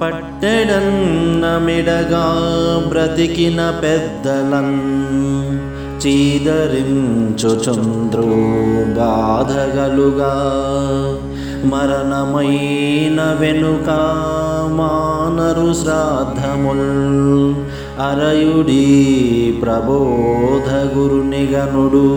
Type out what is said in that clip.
పట్టెడన్నమిడగా బ్రతికిన పెద్దలం చీదరించు చంద్రో బాధగలుగా. మరణమైన వెనుక మానరు శ్రాద్ధముల్ అరయుడి ప్రబోధ గురునిగనుడు.